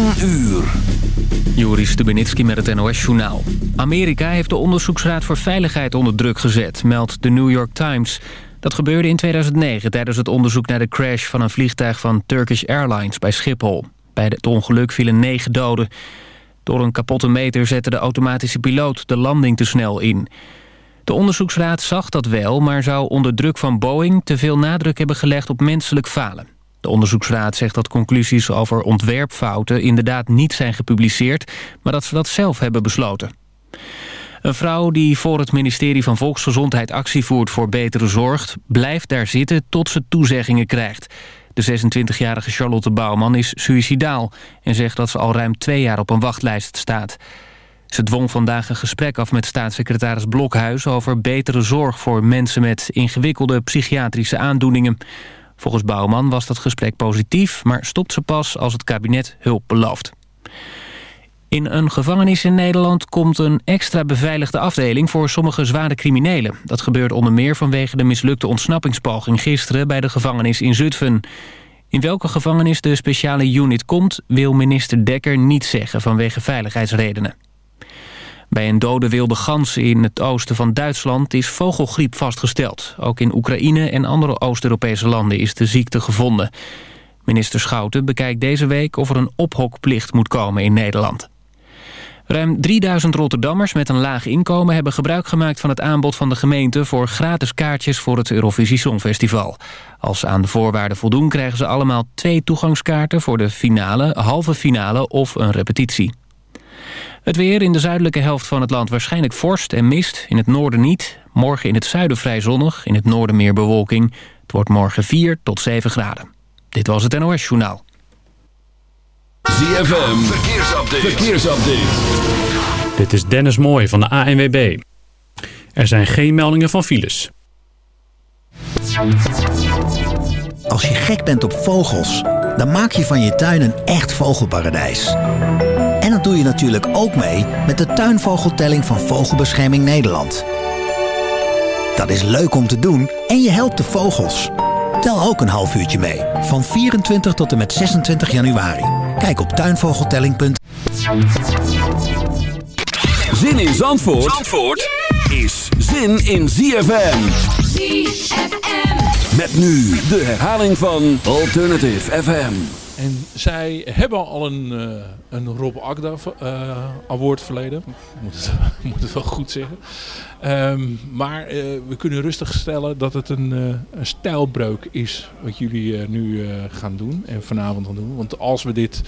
10 uur. Joris Stubenitski met het NOS-journaal. Amerika heeft de Onderzoeksraad voor Veiligheid onder druk gezet, meldt de New York Times. Dat gebeurde in 2009 tijdens het onderzoek naar de crash van een vliegtuig van Turkish Airlines bij Schiphol. Bij het ongeluk vielen negen doden. Door een kapotte meter zette de automatische piloot de landing te snel in. De onderzoeksraad zag dat wel, maar zou onder druk van Boeing... te veel nadruk hebben gelegd op menselijk falen. De onderzoeksraad zegt dat conclusies over ontwerpfouten... inderdaad niet zijn gepubliceerd, maar dat ze dat zelf hebben besloten. Een vrouw die voor het ministerie van Volksgezondheid actie voert voor betere zorg... blijft daar zitten tot ze toezeggingen krijgt. De 26-jarige Charlotte Bouwman is suïcidaal... en zegt dat ze al ruim twee jaar op een wachtlijst staat. Ze dwong vandaag een gesprek af met staatssecretaris Blokhuis... over betere zorg voor mensen met ingewikkelde psychiatrische aandoeningen. Volgens Bouwman was dat gesprek positief... maar stopt ze pas als het kabinet hulp belooft. In een gevangenis in Nederland komt een extra beveiligde afdeling voor sommige zware criminelen. Dat gebeurt onder meer vanwege de mislukte ontsnappingspoging gisteren bij de gevangenis in Zutphen. In welke gevangenis de speciale unit komt wil minister Dekker niet zeggen vanwege veiligheidsredenen. Bij een dode wilde gans in het oosten van Duitsland is vogelgriep vastgesteld. Ook in Oekraïne en andere Oost-Europese landen is de ziekte gevonden. Minister Schouten bekijkt deze week of er een ophokplicht moet komen in Nederland. Ruim 3000 Rotterdammers met een laag inkomen hebben gebruik gemaakt van het aanbod van de gemeente voor gratis kaartjes voor het Eurovisie Songfestival. Als ze aan de voorwaarden voldoen krijgen ze allemaal twee toegangskaarten voor de finale, halve finale of een repetitie. Het weer in de zuidelijke helft van het land waarschijnlijk vorst en mist. In het noorden niet. Morgen in het zuiden vrij zonnig. In het noorden meer bewolking. Het wordt morgen 4 tot 7 graden. Dit was het NOS Journaal. ZFM, verkeersupdate. verkeersupdate. Dit is Dennis Mooij van de ANWB. Er zijn geen meldingen van files. Als je gek bent op vogels, dan maak je van je tuin een echt vogelparadijs. Doe je natuurlijk ook mee met de tuinvogeltelling van Vogelbescherming Nederland. Dat is leuk om te doen en je helpt de vogels. Tel ook een half uurtje mee, van 24 tot en met 26 januari. Kijk op tuinvogeltelling.nl Zin in Zandvoort, Zandvoort is zin in ZFM. ZFM. Met nu de herhaling van Alternative FM. En zij hebben al een, uh, een Rob Agda uh, award verleden. Moet het, moet het wel goed zeggen. Um, maar uh, we kunnen rustig stellen dat het een, een stijlbreuk is. Wat jullie nu gaan doen. En vanavond gaan doen. Want als we dit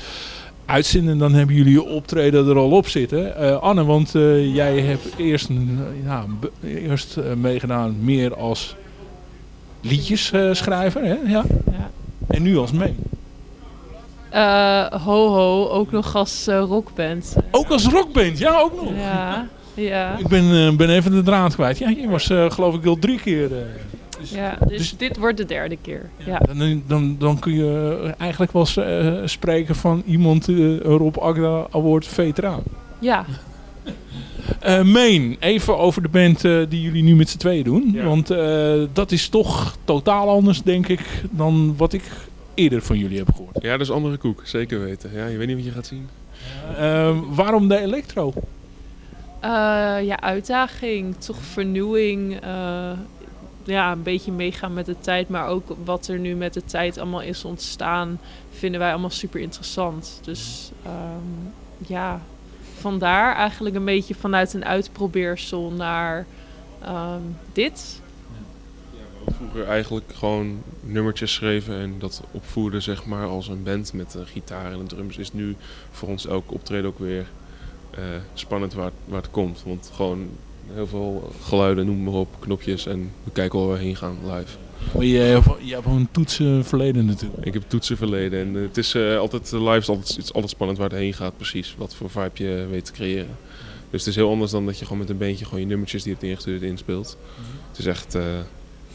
uitzenden, dan hebben jullie je optreden er al op zitten. Anne, want jij hebt eerst, ja, eerst meegedaan meer als liedjesschrijver. Hè? Ja? ja. En nu als mee. Uh, ho ho, ook nog als uh, rockband. Ook als rockband, ja ook nog. Ja, ja. Ik ben, uh, ben even de draad kwijt. Ja, je was geloof ik al drie keer. Dus, ja, dus, dus, dit wordt de derde keer. Ja. Dan, dan, dan kun je eigenlijk wel spreken van iemand, Rob Agda Award veteraan. Ja. Main, even over de band die jullie nu met z'n tweeën doen. Ja. Want dat is toch totaal anders denk ik dan wat ik eerder van jullie heb gehoord. Ja, dat is andere koek, zeker weten. Ja, je weet niet wat je gaat zien. Uh, waarom de electro? Uh, ja, uitdaging, toch vernieuwing. Uh, ja, een beetje meegaan met de tijd. Maar ook wat er nu met de tijd allemaal is ontstaan, vinden wij allemaal super interessant. Dus um, ja, vandaar eigenlijk een beetje vanuit een uitprobeersel naar um, dit vroeger eigenlijk gewoon nummertjes schreven en dat opvoerden zeg maar als een band met een gitaar en een drums is nu voor ons elk optreden ook weer uh, spannend waar, waar het komt. Want gewoon heel veel geluiden, noem maar op, knopjes en we kijken waar we heen gaan live. Maar je, je hebt een toetsenverleden natuurlijk. Ik heb toetsenverleden en het is uh, altijd, live is altijd, het is altijd spannend waar het heen gaat precies. Wat voor vibe je weet te creëren. Dus het is heel anders dan dat je gewoon met een bandje gewoon je nummertjes die je hebt ingestuurd inspeelt. Mm -hmm. Het is echt... Uh,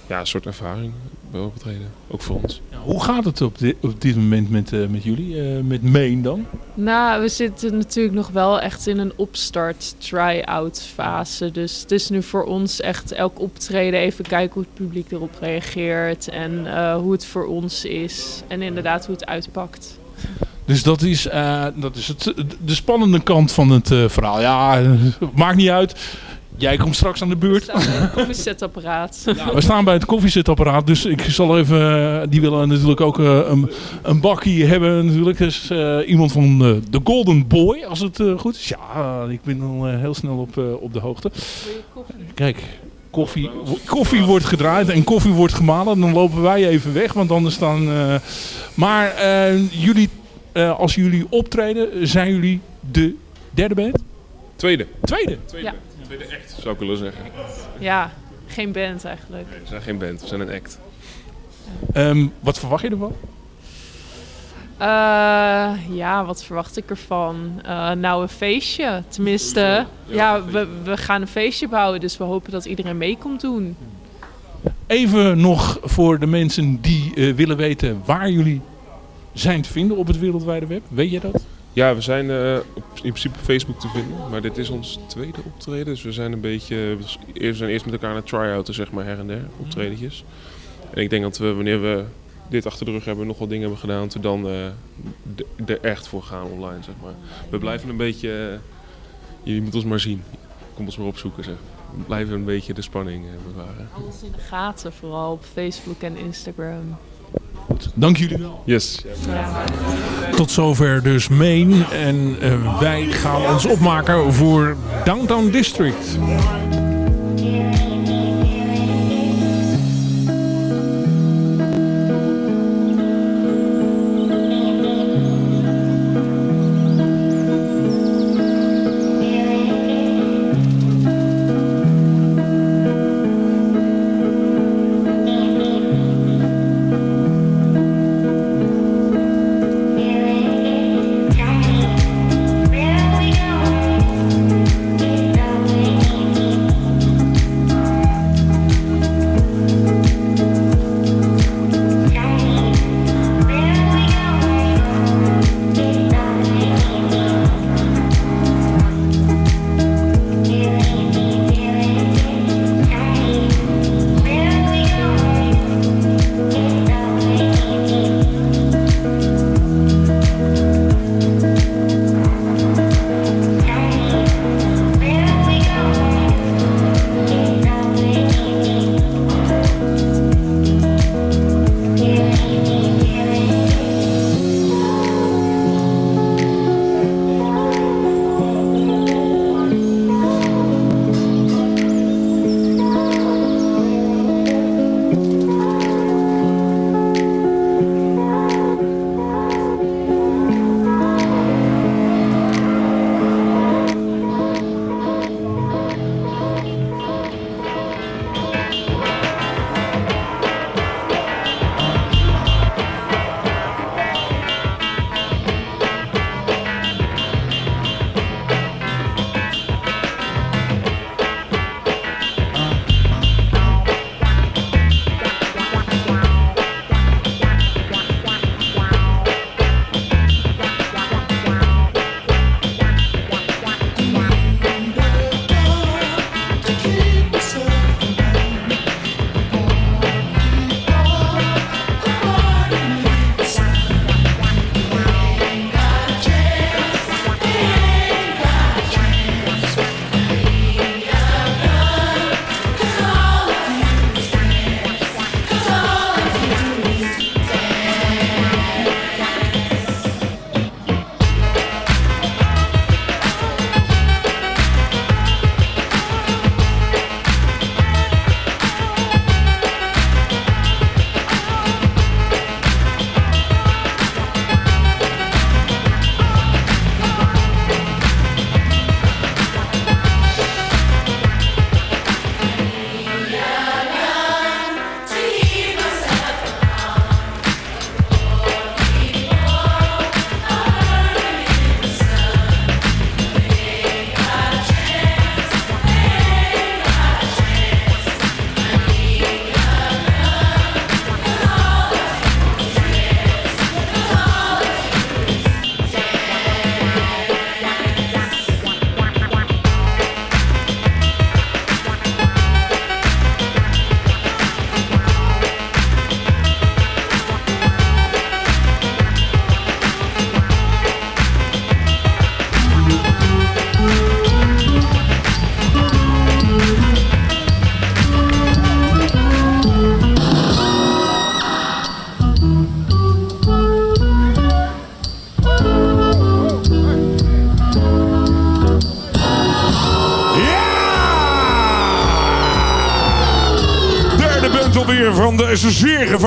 ja, een soort ervaring bij optreden. Ook voor ons. Ja, hoe gaat het op dit, op dit moment met, uh, met jullie? Uh, met Main dan? Nou, we zitten natuurlijk nog wel echt in een opstart, try-out fase. Dus het is nu voor ons echt elk optreden even kijken hoe het publiek erop reageert. En uh, hoe het voor ons is. En inderdaad hoe het uitpakt. Dus dat is, eh, dat is het, de spannende kant van het eh, verhaal. Ja, eh, maakt niet uit. Jij komt straks aan de We beurt. staan bij het koffiezetapparaat. We staan bij het koffiezetapparaat, dus ik zal even... eh, die willen natuurlijk ook eh, een, een bakkie hebben natuurlijk. Dus eh, iemand van eh, de Golden Boy, als het eh, goed is. Ja, ik ben al eh, heel snel op, eh, op de hoogte. Wil je koffie? Kijk, koffie, koffie wordt gedraaid en koffie wordt gemalen. Dan lopen wij even weg, want anders dan... eh, maar eh, jullie, eh, als jullie optreden, zijn jullie de derde band? Tweede. Tweede? Tweede, Ja. Tweede act, zou ik willen zeggen. Ja, geen band eigenlijk. Nee, we zijn geen band, we zijn een act. Ehm, wat verwacht je ervan? Eh, ja, wat verwacht ik ervan? Eh, nou, een feestje. Tenminste, ja, we, we gaan een feestje bouwen, dus we hopen dat iedereen mee komt doen. Even nog voor de mensen die eh, willen weten waar jullie zijn te vinden op het wereldwijde web. Weet je dat? Ja, we zijn eh, op, in principe op Facebook te vinden, maar dit is ons tweede optreden. Dus we zijn een beetje, we zijn eerst met elkaar aan het try-outen, zeg maar, her en der, optredentjes. En ik denk dat we, wanneer we dit achter de rug hebben, nog wat dingen hebben gedaan, te dan eh, er echt voor gaan online, zeg maar. We blijven een beetje, eh, jullie moeten ons maar zien. Kom ons maar opzoeken, zeg. We blijven een beetje de spanning eh, bewaren. Alles in de gaten, vooral op Facebook en Instagram. Dank jullie wel. Yes. Tot zover dus Main. En eh, wij gaan ons opmaken voor Downtown District.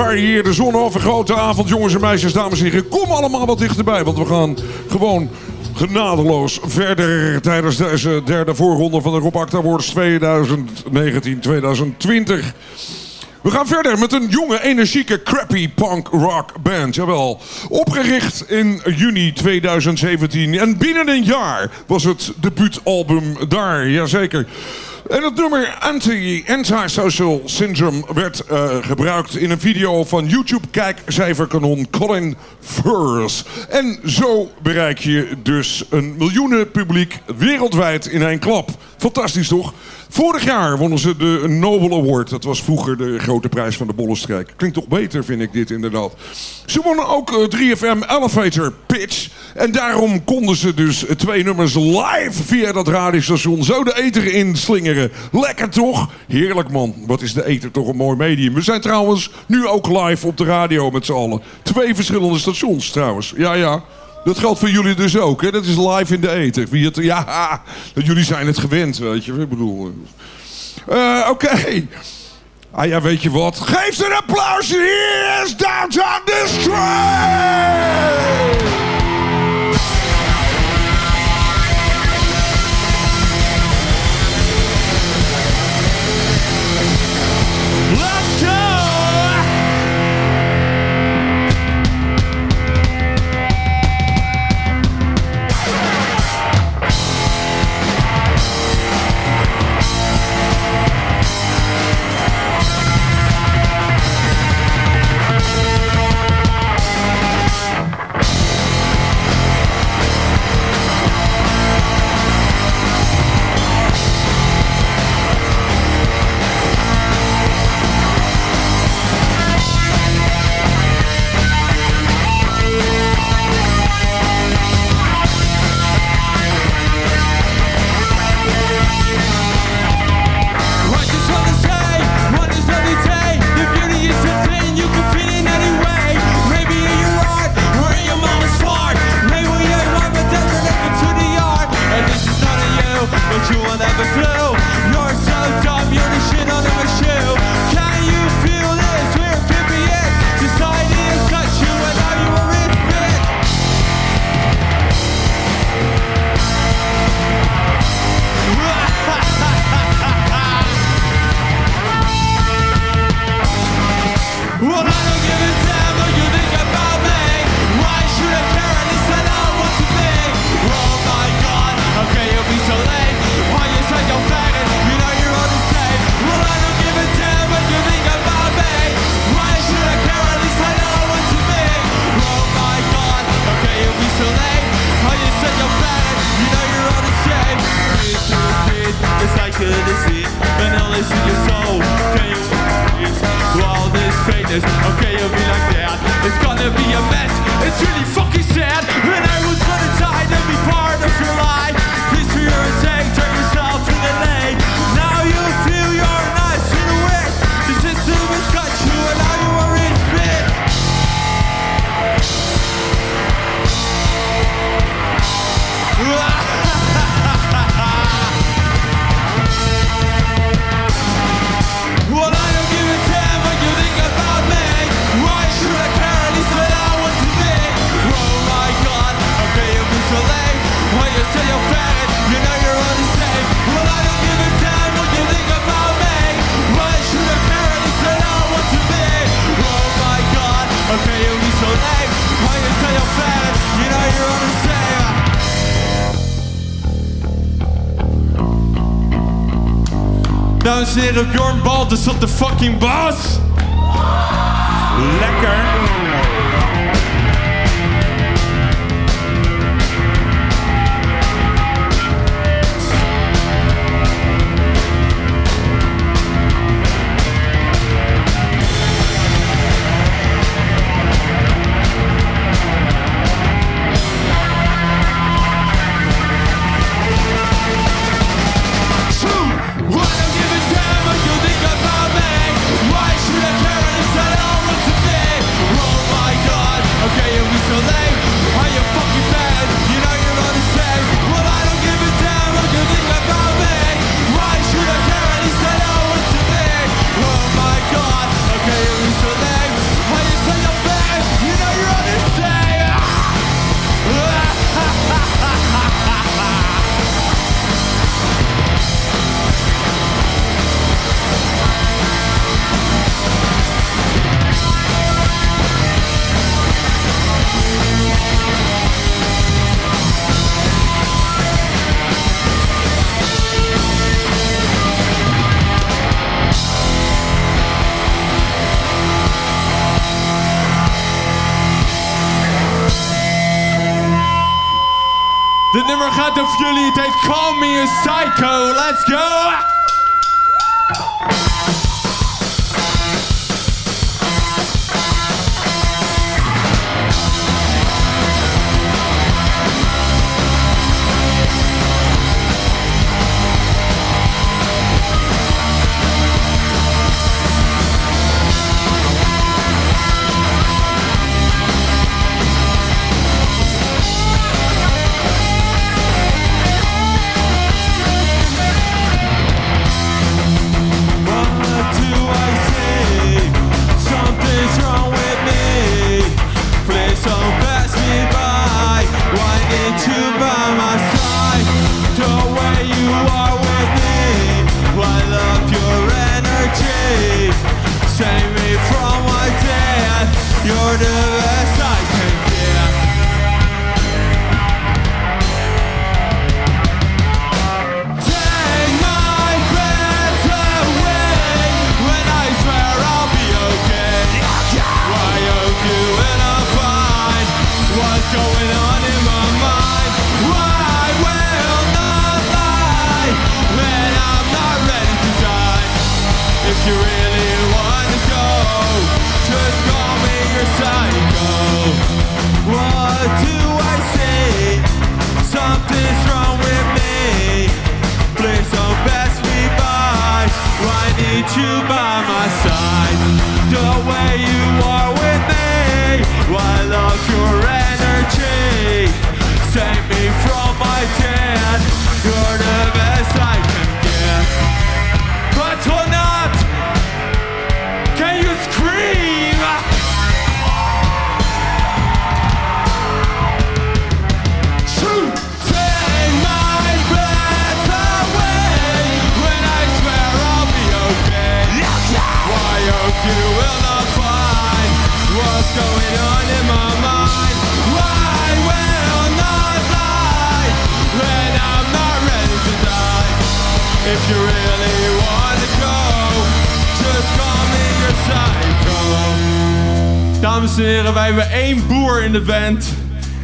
Gevarieerde zonovergrote avond, jongens en meisjes, dames en heren. Kom allemaal wat dichterbij, want we gaan gewoon genadeloos verder tijdens deze derde voorronde van de Rob Acta Awards 2019-2020. We gaan verder met een jonge, energieke, crappy punk rock band. Jawel. Opgericht in juni 2017. En binnen een jaar was het debuutalbum daar. Jazeker. En het nummer Anti, Antisocial Syndrome werd uh, gebruikt in een video van YouTube-kijkcijferkanon Colin Furs. En zo bereik je dus een miljoenen publiek wereldwijd in één klap. Fantastisch toch? Vorig jaar wonnen ze de Nobel Award. Dat was vroeger de grote prijs van de Bollenstrijk. Klinkt toch beter, vind ik dit inderdaad. Ze wonnen ook 3FM Elevator Pitch. En daarom konden ze dus twee nummers live via dat radiostation zo de eter inslingeren. Lekker toch? Heerlijk man. Wat is de eter toch een mooi medium. We zijn trouwens nu ook live op de radio met z'n allen. Twee verschillende stations trouwens. Ja, ja. Dat geldt voor jullie dus ook, hè? Dat is live in de eten. Wie het, ja, jullie zijn het gewend, weet je. Ik bedoel... Uh, Oké. Ah ja, weet je wat? Geef ze een applausje. Hier is Downtown Destroy! Dames en heren, Bjorn Balt is op de fucking bas. de band.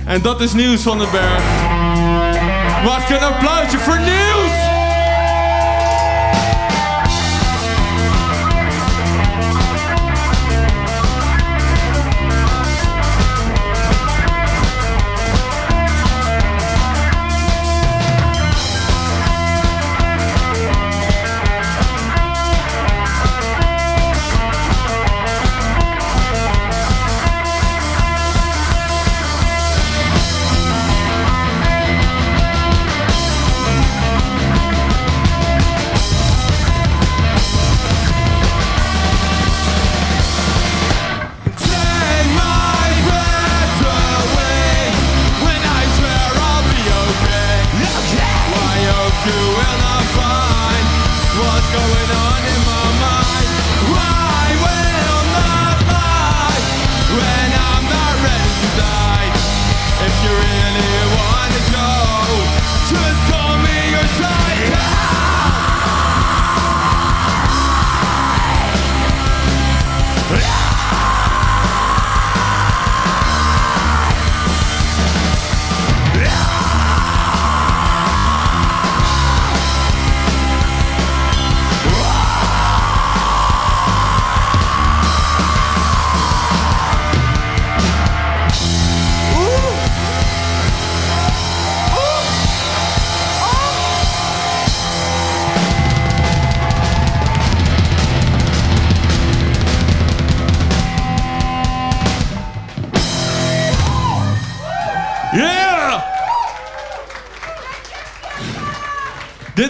En dat is nieuws van den Berg. Wat een applausje voor nieuws?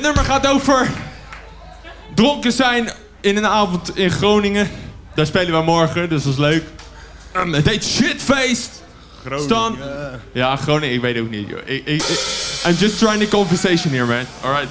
nummer gaat over dronken zijn in een avond in Groningen. Daar spelen we morgen, dus dat is leuk. Ehm, het heet Shitfeest. Groningen. Stan. Ja, Groningen, ik weet ook niet, joh. Ik, I'm just trying the conversation here, man. Alright.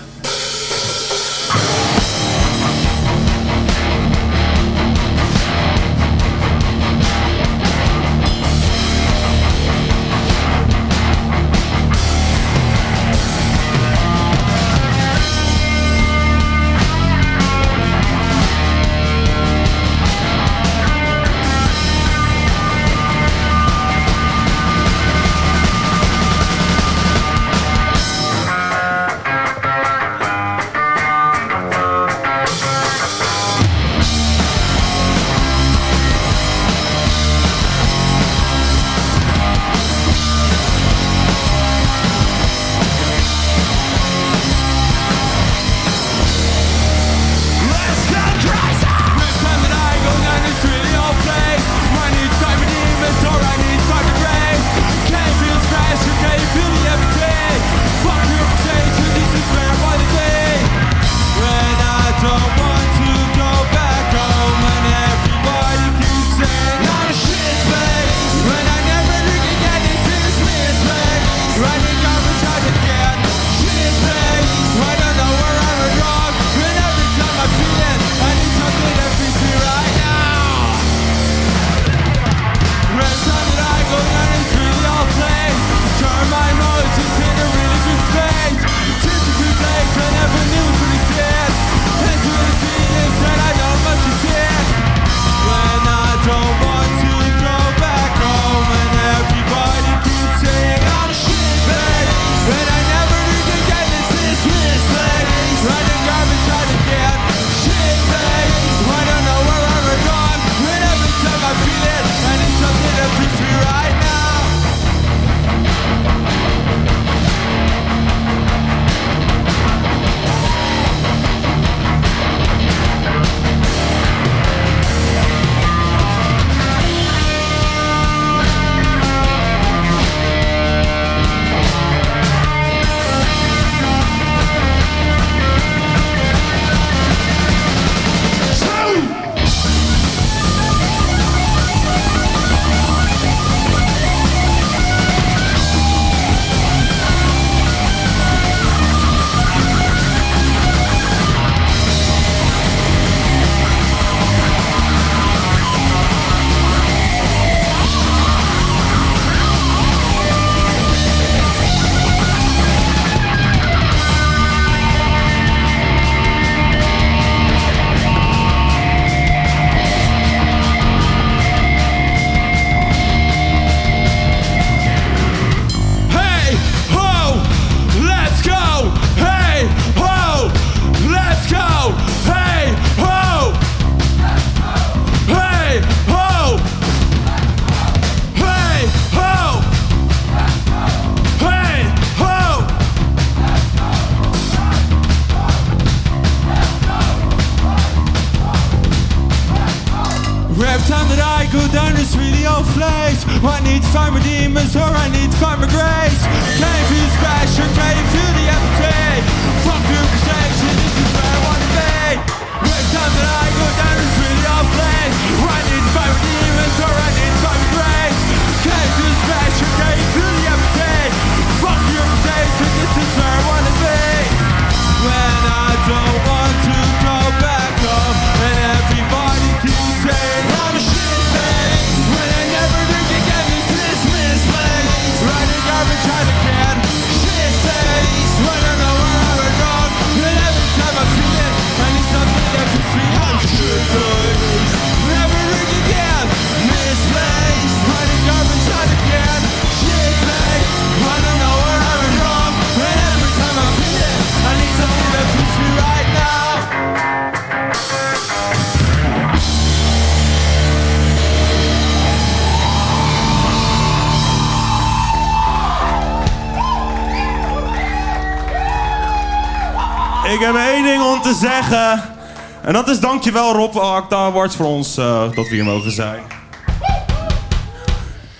En dat is dankjewel Rob Acta Awards voor ons eh, dat we hier mogen zijn.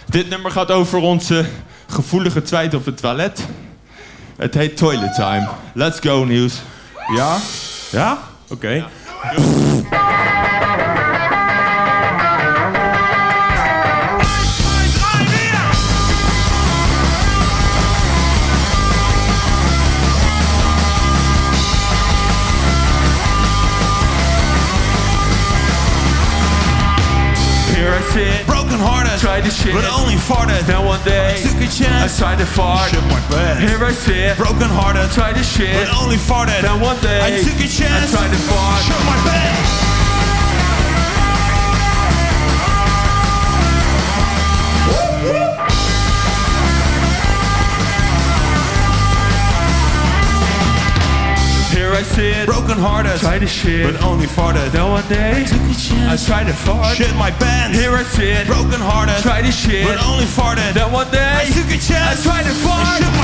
Dit nummer gaat over onze gevoelige tijd op het toilet. Het heet Toilet Time. Let's go, Nieuws. Ja? Ja? Oké. Hearted, tried to shit, but only farted. Then one day, I took a chance, I tried to fart. Shit my bed. Here I sit, broken hearted, tried to shit, but only farted. Then one day, I took a chance, I tried to fart. Shit my bed. Here I sit, broken hearted, tried to shit, but only farted. Then one day, I took a chance, I tried to fart. Shit my band. Here I sit, broken hearted, tried to shit, but only farted. Then one day, I took a chance, I tried to fart.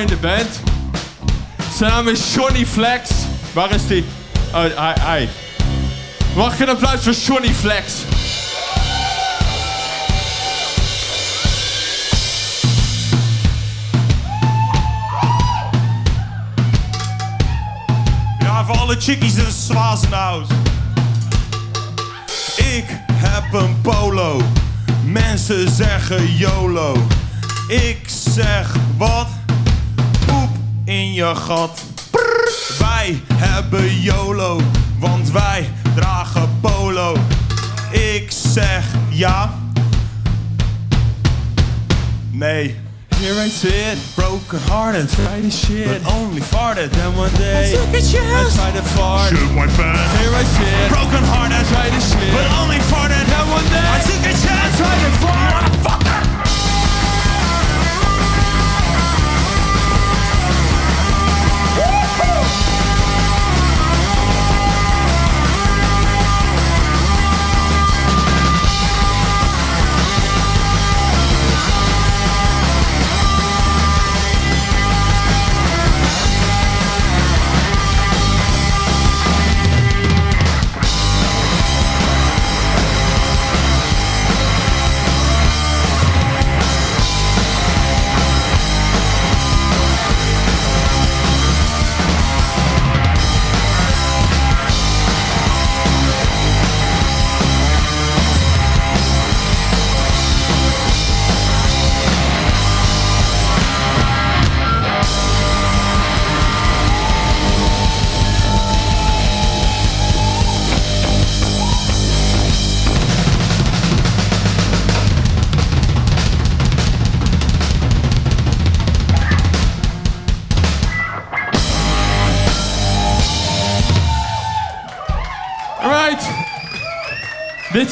In de band. Zijn naam is Johnny Flex. Waar is die? Oh, hij, hij. Mag ik een applaus voor Johnny Flex? Ja, voor alle chickies in Swazenhuis. Ik heb een polo. Mensen zeggen YOLO. Ik zeg wat? In je gat. Prrr. Wij hebben YOLO, want wij dragen polo. Ik zeg ja. Nee. Here I sit, Broken hearted, try to shit, but only farted. then one day, I took a chance. I tried to fart. Shoot my bed. Here I sit, Broken hearted, try to shit, but only farted. then one day, I took a chance. I tried to fart.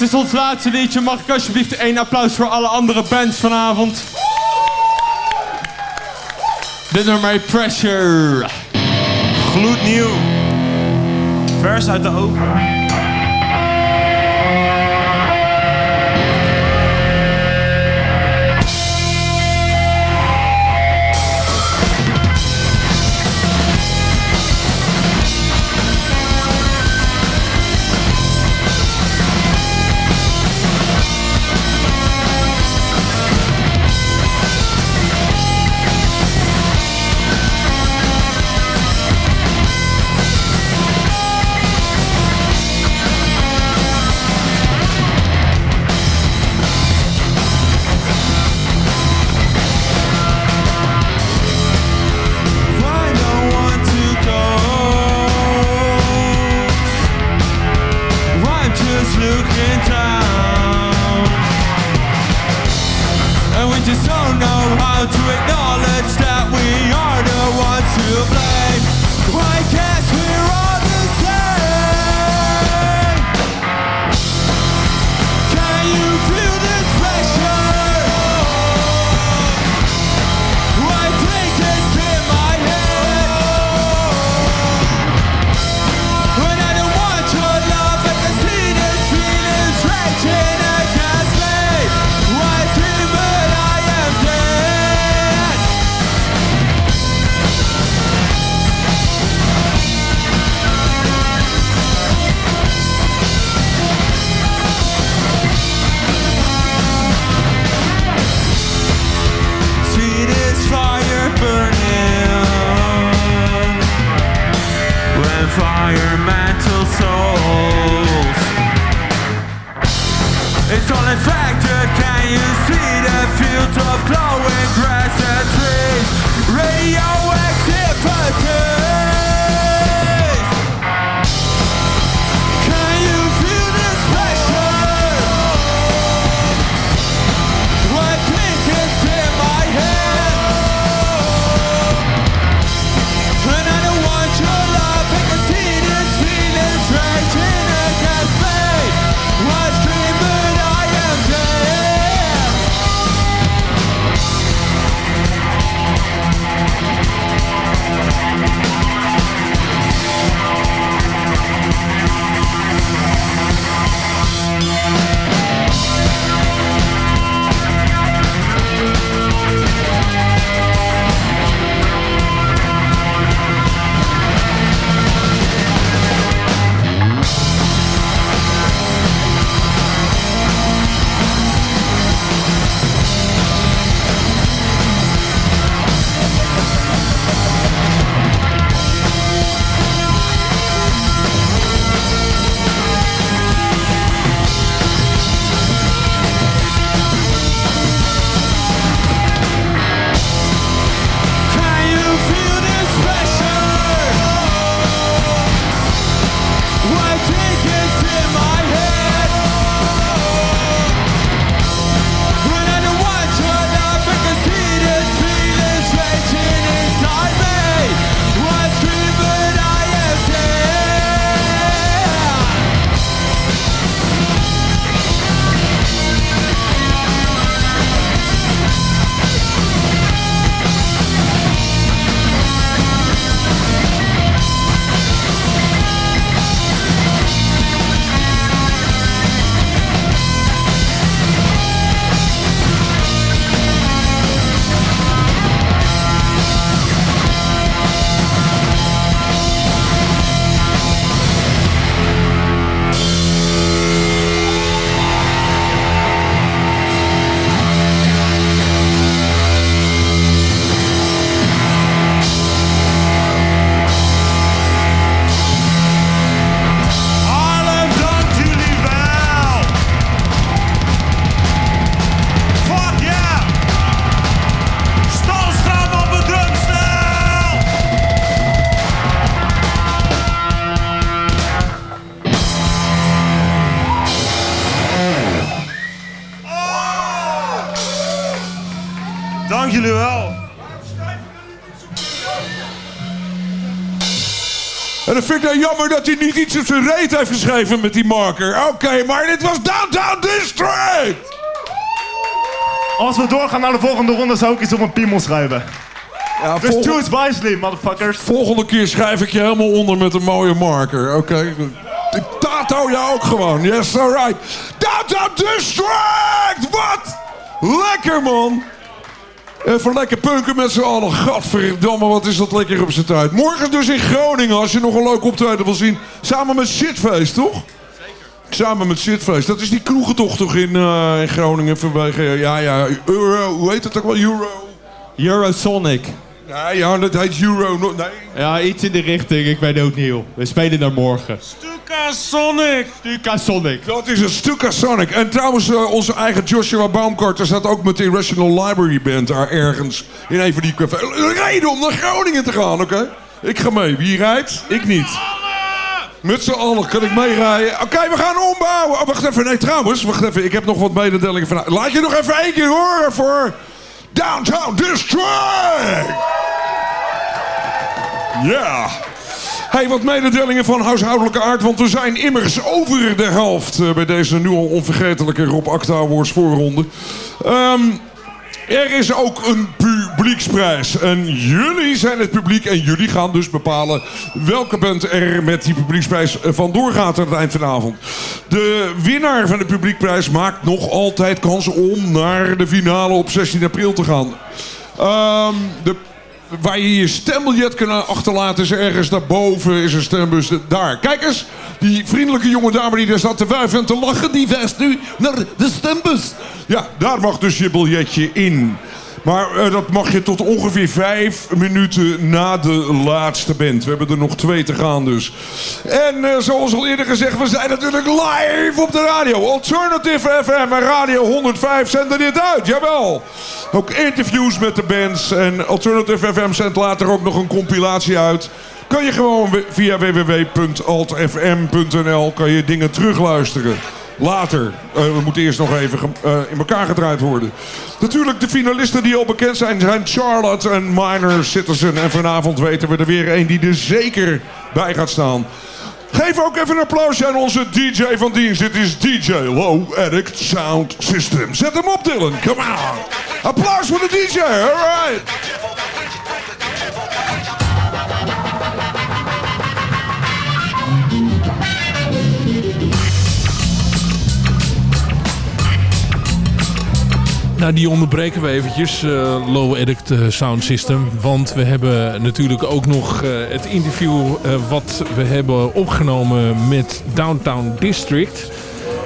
Dit is ons laatste liedje. Mag ik alsjeblieft één applaus voor alle andere bands vanavond? Dit nummer heet Pressure. Gloednieuw. Vers uit de ogen. En dan vind ik nou jammer dat hij niet iets op zijn reet heeft geschreven met die marker. Oké, maar dit was Downtown District! Als we doorgaan naar de volgende ronde zou ik iets op een piemel schrijven. Ja, Dus choose wisely, motherfuckers. volgende keer schrijf ik je helemaal onder met een mooie marker. Oké? Ik tato jou ook gewoon. Yes, alright. Downtown District! Wat? Lekker, man. Even lekker punken met z'n allen. Gadverdamme, wat is dat lekker op zijn tijd. Morgen dus in Groningen, als je nog een leuk optreden wil zien. Samen met Shitface, toch? Samen met Shitface. Dat is die kroegentocht toch in, eh, in Groningen vanwege... Ja, ja, Euro... Hoe heet het ook wel? Euro... Eurosonic. Ja, ja, dat heet Euro... no- Nee, Ja, iets in de richting. Ik weet ook niet, joh. We spelen daar morgen. Stuka Sonic! Stuka Sonic. Dat is een Stuka Sonic. En trouwens, eh, onze eigen Joshua Baumgartner staat ook met de Irrational Library Band daar ergens in een van die cafés. Een reden om naar Groningen te gaan, oké? Ik ga mee. Wie rijdt? Ik niet. Met z'n allen kan ik meerijden. Oké, we gaan ombouwen. Oh, wacht even. Nee, trouwens. Wacht even. Ik heb nog wat mededelingen van... Laat je nog even één keer horen voor... Downtown District! Ja. Hey, wat mededelingen van huishoudelijke aard, want we zijn immers over de helft eh, bij deze nu al onvergetelijke Rob Acta Awards voorronde. Ehm, er is ook een publieksprijs. En jullie zijn het publiek en jullie gaan dus bepalen welke band er met die publieksprijs vandoor gaat aan het eind van de avond. De winnaar van de publiekprijs maakt nog altijd kans om naar de finale op 16 april te gaan. Ehm, de Waar je je stembiljet kan achterlaten is ergens daarboven is een stembus. Daar. Kijk eens, die vriendelijke jonge dame die daar staat te wuiven en te lachen, die wijst nu naar de stembus. Ja, daar mag dus je biljetje in. Maar eh, dat mag je tot ongeveer vijf minuten na de laatste band. We hebben er nog twee te gaan dus. En eh, zoals al eerder gezegd, we zijn natuurlijk live op de radio. Alternative FM en Radio 105 zenden dit uit, jawel. Ook interviews met de bands. En Alternative FM zendt later ook nog een compilatie uit. Kan je gewoon via www.altfm.nl kan je dingen terugluisteren. Later. Eh, we moeten eerst nog even eh, in elkaar gedraaid worden. Natuurlijk, de finalisten die al bekend zijn, zijn Charlotte en Minor Citizen. En vanavond weten we er weer één die er zeker bij gaat staan. Geef ook even een applausje aan onze DJ van dienst. Dit is DJ Low Addict Sound System. Zet hem op, Dylan. Come on. Applaus voor de DJ. All right. Nou, die onderbreken we eventjes, eh, Low Addict eh, Sound System. Want we hebben natuurlijk ook nog eh, het interview eh, wat we hebben opgenomen met Downtown District.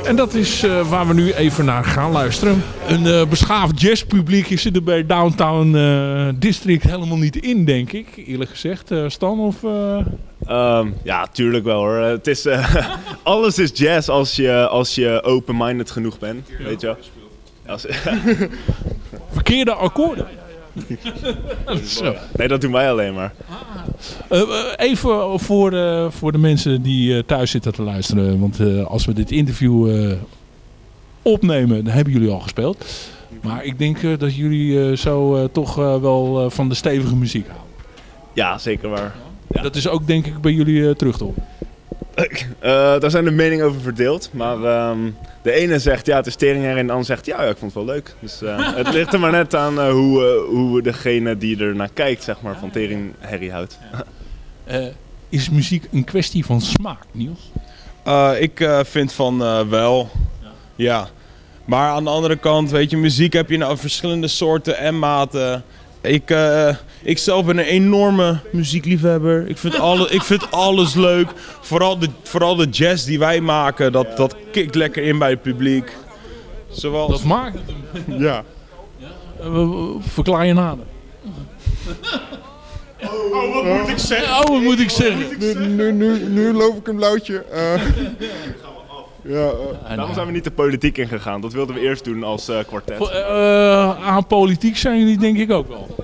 En dat is eh, waar we nu even naar gaan luisteren. Een eh, beschaafd jazzpubliek is er bij Downtown eh, District helemaal niet in, denk ik. Eerlijk gezegd. Eh, Stan of... eh, Ehm, ja, tuurlijk wel hoor. Het is, eh, alles is jazz als je, als je open-minded genoeg bent, weet je wel. Als, Verkeerde akkoorden. Zo. nee, dat doen wij alleen maar. Eh, eh, even voor, eh, voor de mensen die thuis zitten te luisteren. Want als we dit interview opnemen, dan hebben jullie al gespeeld. Maar ik denk dat jullie zo toch wel van de stevige muziek houden. Ja, zeker waar. Dat is ook denk ik bij jullie terug te horen. Eh, daar zijn de meningen over verdeeld. Maar ehm, de ene zegt ja, het is tering en de ander zegt ja, ja, ik vond het wel leuk. Dus eh, het ligt er maar net aan eh, hoe, eh, hoe degene die er naar kijkt, zeg maar, van tering herrie houdt. Eh, is muziek een kwestie van smaak, Niels? Eh, ik eh, vind van eh, wel. Ja. Maar aan de andere kant, weet je, muziek heb je nou verschillende soorten en maten. Ik, eh, ik zelf ben een enorme muziekliefhebber. Ik vind, alle, ik vind alles leuk. Vooral de, vooral de jazz die wij maken, dat, dat kikt lekker in bij het publiek. Zoals... Dat maakt het hem. Ja. Eh, verklaar je nader. Oh, wat moet ik zeggen? Oh, wat moet ik zeggen? Nu, nu, nu, nu loop ik een blauwtje. Eh, ja, eh. Daarom zijn we niet de politiek ingegaan. Dat wilden we eerst doen als eh, kwartet. Voor- eh, aan politiek zijn jullie denk ik ook wel.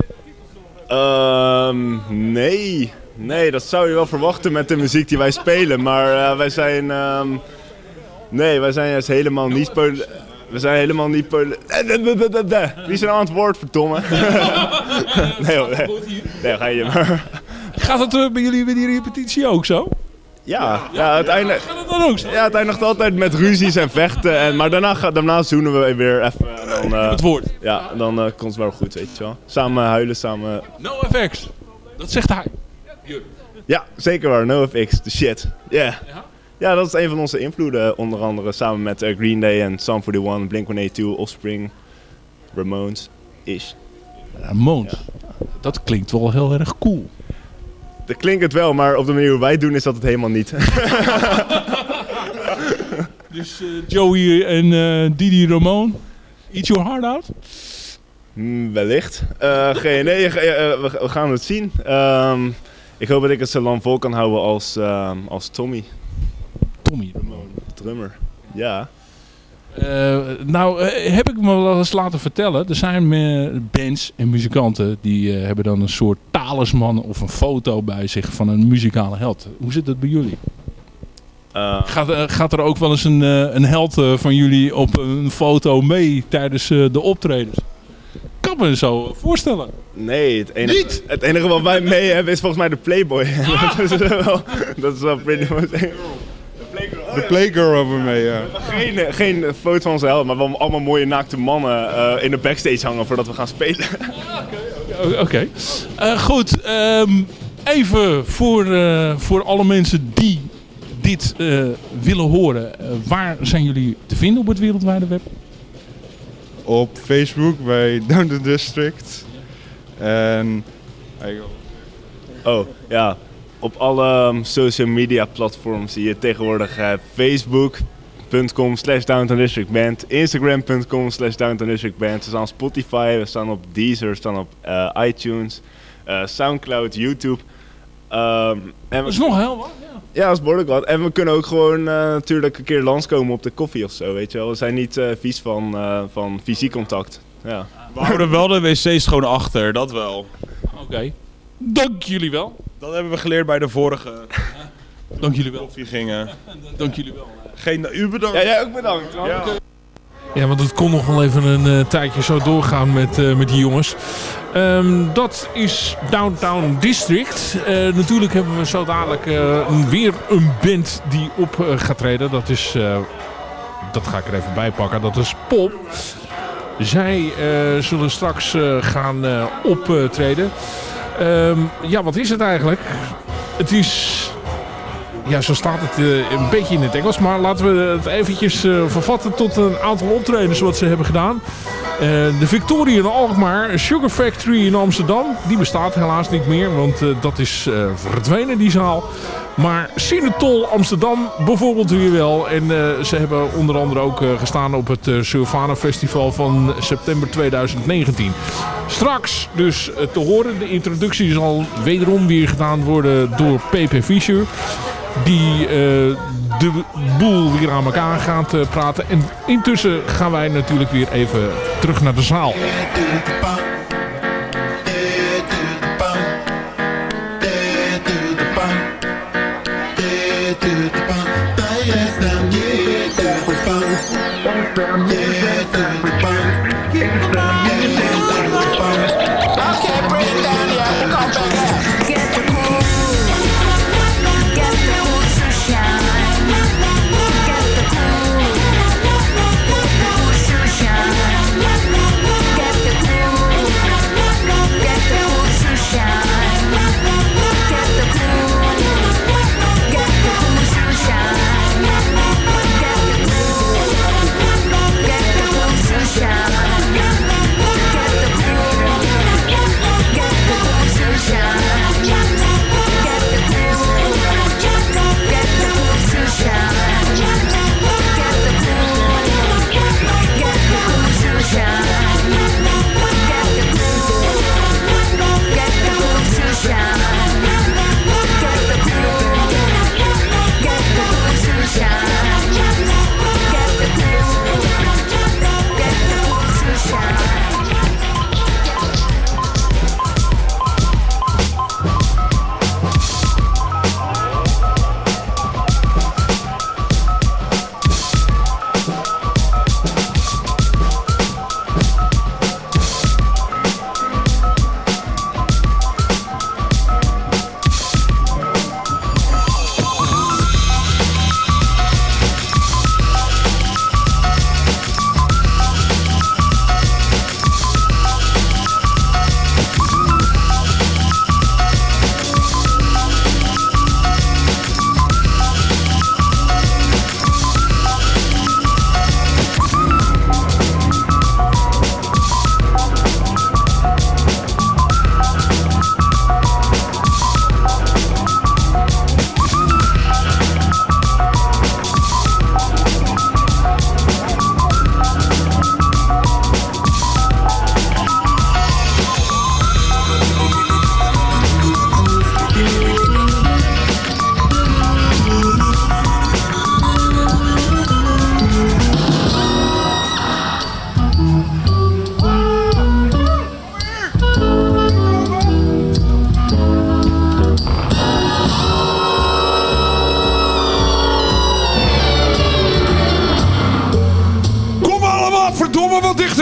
Ehm, nee. Nee, dat zou je wel verwachten met de muziek die wij spelen. Maar eh, wij zijn... ehm, nee, wij zijn juist helemaal niet... We zijn helemaal niet... Wie is er aan het woord, verdomme? nee, hoor, nee. Nee, ga je maar. Gaat het eh, bij jullie bij die repetitie ook zo? Ja, ja, het, eindigt, dan ook ja, het eindigt altijd met ruzies en vechten. En, maar daarna, ga- daarna zoenen we weer even. En dan, eh, Het woord. Ja, dan eh, komt het wel goed, weet je wel. Samen huilen, samen... No effects. Dat zegt hij. Ja, zeker waar. NoFX, de shit. Yeah. Ja, dat is een van onze invloeden. Onder andere samen met eh, Green Day en Sum 41, Blink-182, Offspring, Ramones. Ish. Ramones. Dat klinkt wel heel erg cool. Dat klinkt het wel, maar op de manier hoe wij het doen is dat het helemaal niet. Dus eh, Joey en eh, Didi Ramon. Eat your heart out? Hmm, wellicht. Eh, geen eh, we, we gaan het zien. Ehm, ik hoop dat ik het zo lang vol kan houden als, ehm, als Tommy. Tommy Ramon. Drummer. Ja. Eh, nou, eh, heb ik me wel eens laten vertellen. Er zijn bands en muzikanten die eh, hebben dan een soort talisman of een foto bij zich van een muzikale held. Hoe zit dat bij jullie? Gaat, gaat er ook wel eens een, een held van jullie op een foto mee tijdens de optredens? Kan me zo voorstellen. Nee, het enige, het enige wat wij mee hebben is volgens mij de Playboy. dat, is wel, dat is wel pretty much. De Playgirl hebben we mee, ja. Geen, eh, geen foto van onszelf, maar wel allemaal mooie naakte mannen eh, in de backstage hangen voordat we gaan spelen. Oké. Eh, goed, ehm, even voor, eh, voor alle mensen die dit eh, willen horen. Waar zijn jullie te vinden op het wereldwijde web? Op Facebook bij Down the District. En... Oh, ja. Op alle um, social media platforms die je tegenwoordig hebt. Facebook.com slash Downtown District Band. Instagram.com slash Downtown District Band. We staan op Spotify, we staan op Deezer, we staan op eh, iTunes, eh, Soundcloud, YouTube. Ehm, en Dat is nog heel wat, ja. dat is behoorlijk wat. En we kunnen ook gewoon eh, natuurlijk een keer langskomen op de koffie of zo, weet je wel. We zijn niet eh, vies van, eh, van fysiek contact. Ja. We houden wel de wc's gewoon achter, dat wel. Oké. Dank jullie wel. Dat hebben we geleerd bij de vorige Dank jullie wel. koffie gingen. Dank jullie wel. Geen, u bedankt. Ja, jij ook bedankt. Ja. Ja, want het kon nog wel even een eh, tijdje zo doorgaan met, eh, met die jongens. Ehm, dat is Downtown District. Eh, natuurlijk hebben we zo dadelijk eh, weer een band die op eh, gaat treden. Dat is, eh, dat ga ik er even bij pakken, dat is Pop. Zij eh, zullen straks eh, gaan eh, optreden. Ehm, ja, wat is het eigenlijk? Het is ja, zo staat het eh, een beetje in het Engels. Maar laten we het eventjes eh, vervatten tot een aantal optredens wat ze hebben gedaan. Eh, de Victoria in Alkmaar, Sugar Factory in Amsterdam. Die bestaat helaas niet meer, want dat is verdwenen die zaal. Maar Sinetol Amsterdam bijvoorbeeld weer wel. En eh, ze hebben onder andere ook eh, gestaan op het uh, Sylvana Festival van september 2019. Straks dus eh, te horen. De introductie zal wederom weer gedaan worden door PP Fischer die eh, de boel weer aan elkaar gaat eh, praten. En intussen gaan wij natuurlijk weer even terug naar de zaal. up and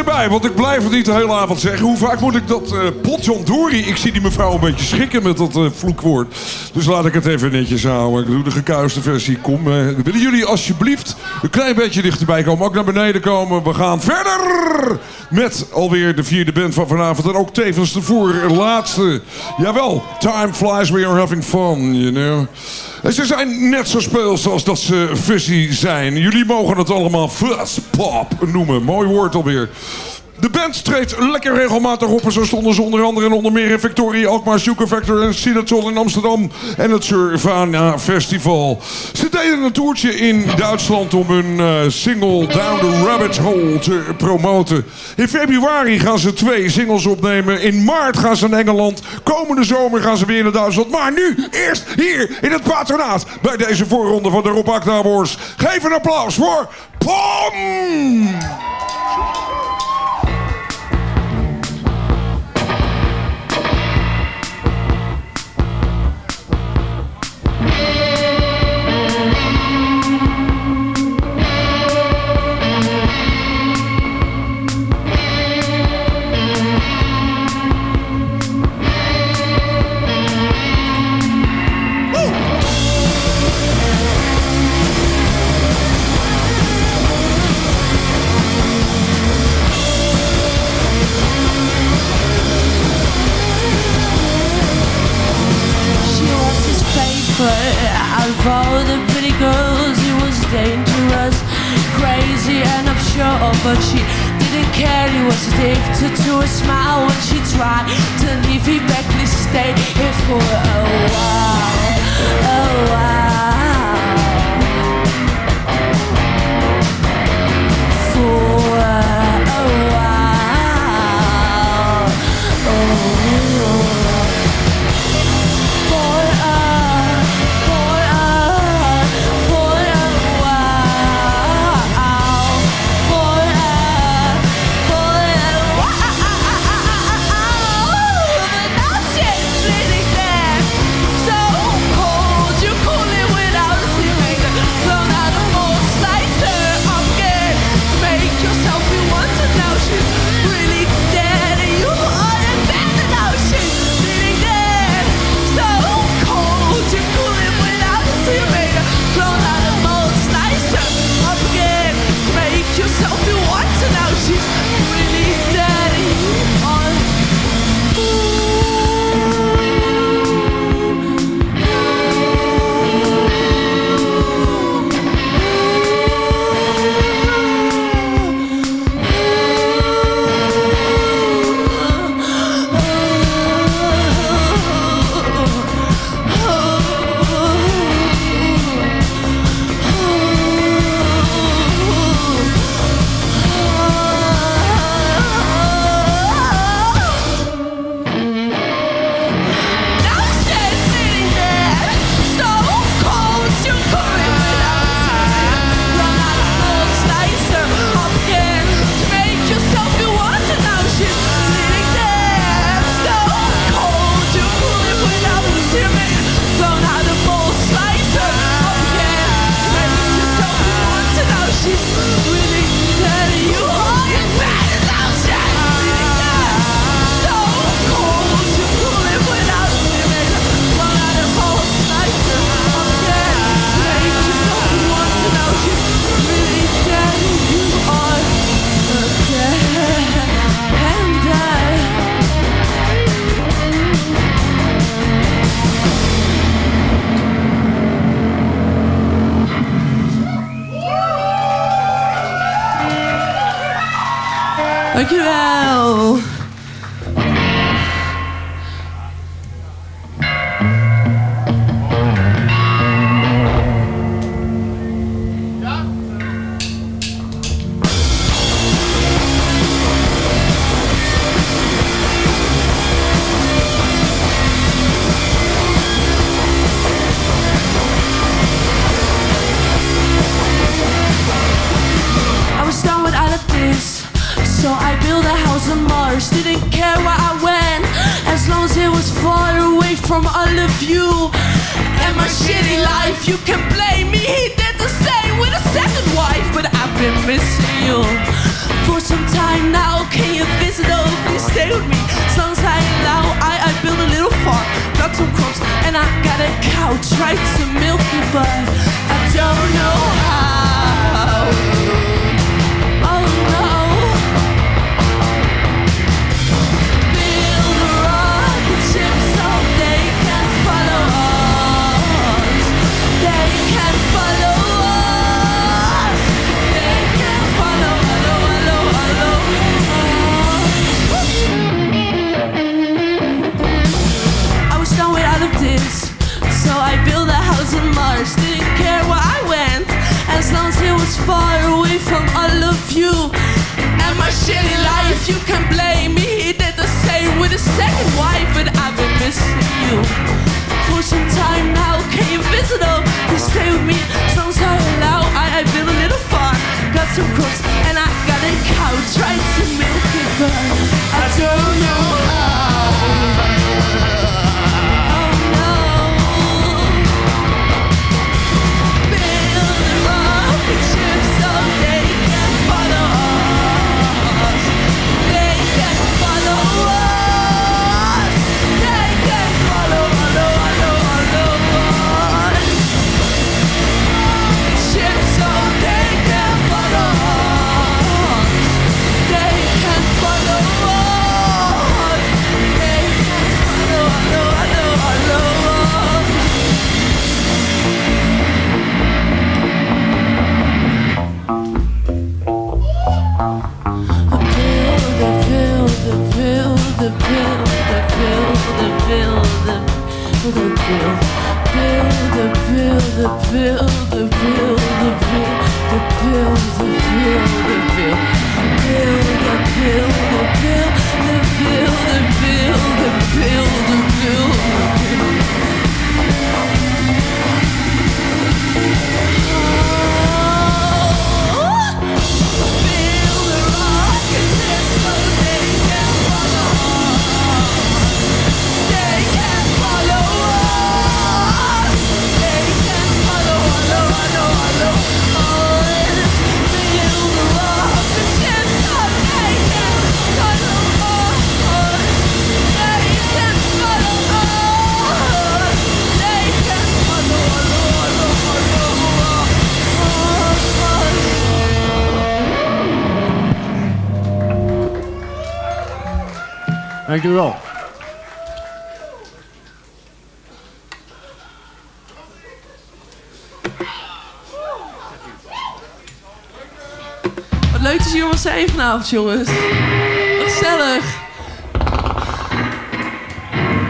dichterbij, want ik blijf het niet de hele avond zeggen. Hoe vaak moet ik dat potjondori... Ik zie die mevrouw een beetje schrikken met dat eh, vloekwoord. Dus laat ik het even netjes houden. Ik doe de gekuiste versie. Kom, eh, willen jullie alsjeblieft een klein beetje dichterbij komen? Ook naar beneden komen. We gaan verder met alweer de vierde band van vanavond. En ook tevens de voorlaatste. Jawel, time flies, we are having fun, you know. En ze zijn net zo speels als dat ze fuzzy zijn. Jullie mogen het allemaal fuzz pop noemen. Mooi woord alweer. De band treedt lekker regelmatig op en zo stonden ze onder andere en onder meer in Victoria, Alkmaar, Sugar Factor en Sinatol in Amsterdam en het Survana Festival. Ze deden een toertje in Duitsland om hun eh, single Down the Rabbit Hole te promoten. In februari gaan ze twee singles opnemen. In maart gaan ze naar Engeland. Komende zomer gaan ze weer naar Duitsland. Maar nu eerst hier in het patronaat bij deze voorronde van de Rob Akda. Geef een applaus voor POM! Sure, but she didn't care. He was addicted to a smile when she tried to leave. He begged stay here for a while, a while, strength. the pill, the pill. Dank u wel. Wat leuk dat jullie zijn vanavond, jongens. Gezellig.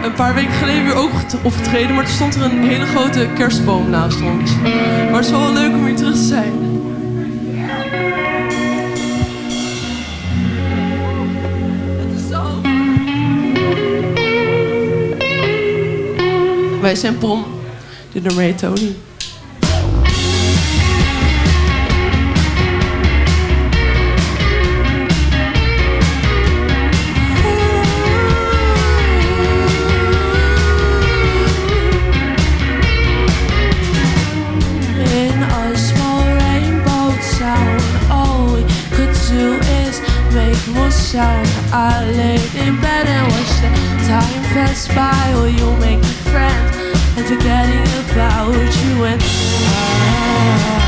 Een paar weken geleden weer ook opgetreden, maar er stond er een hele grote kerstboom naast ons. Maar het is wel leuk om hier terug te zijn. wij zijn pom. Dit nummer Tony. sound I laid in bed and watched the time pass by Will you make a friends forgetting about you and I.